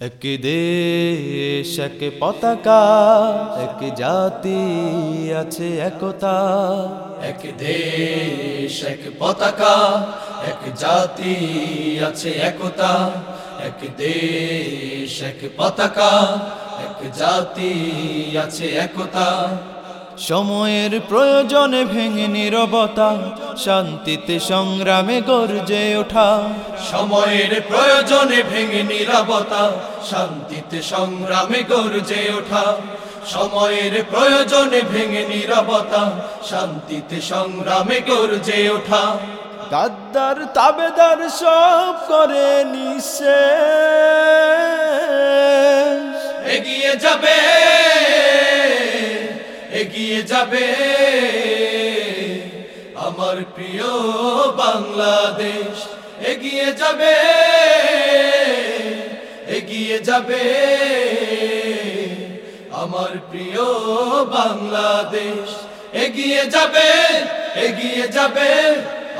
এক দেশ এক পতাকা এক জাতি আছে একতা এক দেশ এক পতাকা এক জাতি আছে একতা এক দেশ এক পতাকা এক জাতি আছে একতা সময়ের প্রয়োজনে ভেঙে নিরবতা শান্তিতে সংগ্রামে গর্জে ওঠা। সময়ের প্রয়োজনে ভেঙে নিরবতা শান্তিতে সংগ্রামে গর্জে ওঠা। সময়ের প্রয়োজনে ভেঙে নিরবতা শান্তিতে সংগ্রামে গর্জে ওঠা। গাদ্দার তাবেদার সব করে নিশে এগিয়ে যাবে এগিয়ে যাবে। আমার প্রিয় বাংলাদেশ, এগিয়ে যাবে এগিয়ে যাবে। আমার প্রিয় বাংলাদেশ, এগিয়ে যাবে এগিয়ে যাবে।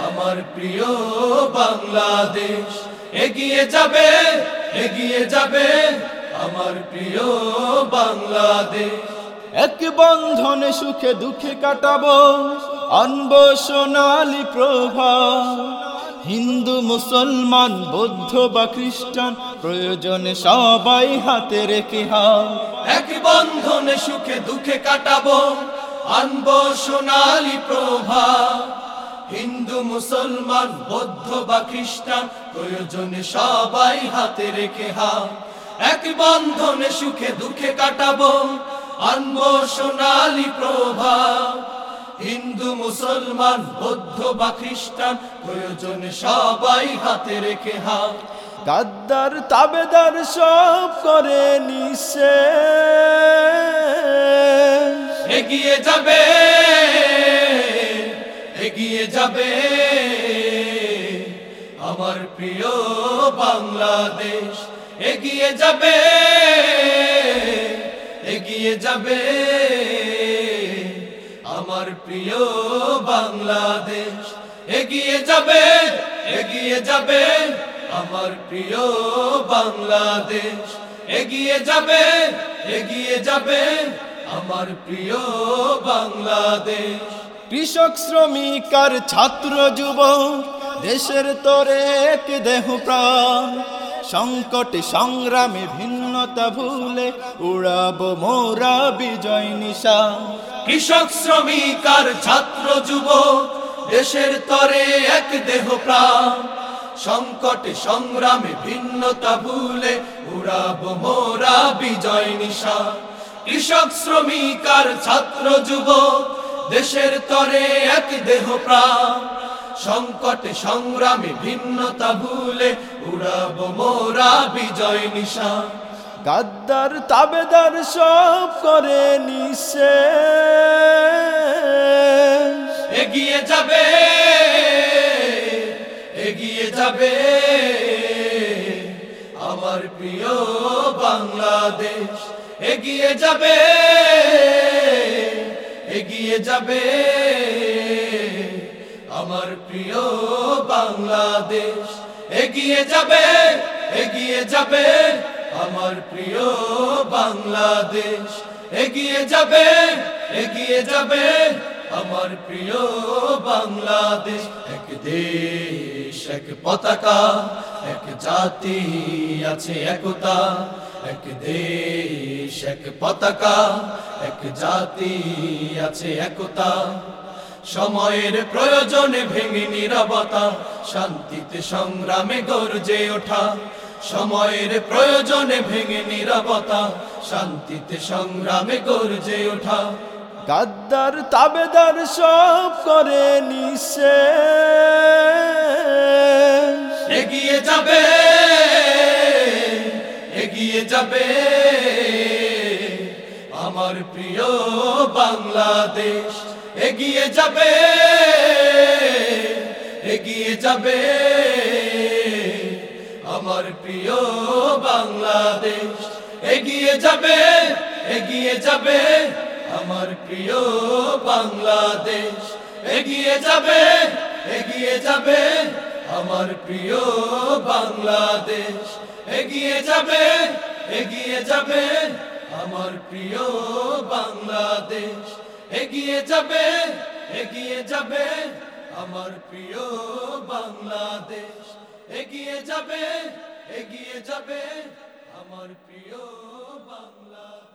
আমার প্রিয় বাংলাদেশ, এগিয়ে যাবে এগিয়ে যাবে। আমার প্রিয় বাংলাদেশ। এক বন্ধনে সুখে দুঃখে কাটাবো, আনব সোনালি প্রভা হিন্দু, মুসলমান, বৌদ্ধ বা খ্রিস্টান, প্রয়োজনে সবাই হাতে রেখে হাত। এক বন্ধনে সুখে দুঃখে কাটাবো, আনব সোনালি প্রভা হিন্দু, মুসলমান, বৌদ্ধ বা খ্রিস্টান, প্রয়োজনে সবাই হাতে রেখে হাত। এক বন্ধনে সুখে দুঃখে কাটাবো আনব সোনালি প্রভা। হিন্দু মুসলমান বৌদ্ধ বা খ্রিস্টান প্রয়োজনে সবাই হাতে রেখে হাত। গাদ্দার তাবেদার সব করে নিশে এগিয়ে যাবে এগিয়ে যাবে। আমার প্রিয় বাংলাদেশ এগিয়ে যাবে। এগিয়ে যাবে। আমার প্রিয় বাংলাদেশ, এগিয়ে যাবে এগিয়ে যাবে। আমার প্রিয় বাংলাদেশ, এগিয়ে যাবে এগিয়ে যাবে। আমার প্রিয় বাংলাদেশ। কৃষক, শ্রমিক আর ছাত্র যুব দেশের তরে দেহ প্রাণ। সংকটে সংগ্রামে ভিন্নতা ভুলে উড়াবো মোরা বিজয় নিশা। কৃষক, শ্রমিক আর ছাত্র যুব দেশের তরে এক দেহ প্রাণ। সংকটে, সংগ্রামে ভিন্নতা ভুলে উড়াব মোরা বিজয় নিশা। কৃষক, শ্রমিক আর ছাত্র যুব দেশের তরে এক দেহ প্রাণ। সংকটে, সংগ্রামে ভিন্নতা ভুলে উড়াব মোরা বিজয় নিশা। গাদ্দার তাবেদার সব করে নিশে এগিয়ে যাবে এগিয়ে যাবে। আমার প্রিয় বাংলাদেশ, এগিয়ে যাবে এগিয়ে যাবে। আমার প্রিয় বাংলাদেশ, এগিয়ে যাবে এগিয়ে যাবে। আমার প্রিয় বাংলাদেশ, এগিয়ে যাবে এগিয়ে যাবে। আমার প্রিয় বাংলাদেশ, এক দেশ, এক পতাকা, এক জাতি আছে একতা। এক দেশ, এক পতাকা, এক জাতি আছে একতা। সময়ের প্রয়োজনে ভেঙে নিরবতা, শান্তিতে সংগ্রামে গর্জে ওঠা। সময়ের প্রয়োজনে ভেঙে নিরবতা শান্তিতে সংগ্রামে গর্জে ওঠা। গাদ্দার তাবেদার সব করে নিশে এগিয়ে যাবে এগিয়ে যাবে। আমার প্রিয় বাংলাদেশ এগিয়ে যাবে এগিয়ে যাবে। আমার প্রিয় বাংলাদেশ, এগিয়ে যাবে এগিয়ে যাবে। আমার প্রিয় বাংলাদেশ, এগিয়ে যাবে এগিয়ে যাবে। আমার প্রিয় বাংলাদেশ, এগিয়ে যাবে এগিয়ে যাবে। আমার প্রিয় বাংলাদেশ, এগিয়ে যাবে এগিয়ে যাবে। আমার প্রিয় বাংলাদেশ। এগিয়ে যাবে এগিয়ে যাবে আমার প্রিয় বাংলাদেশ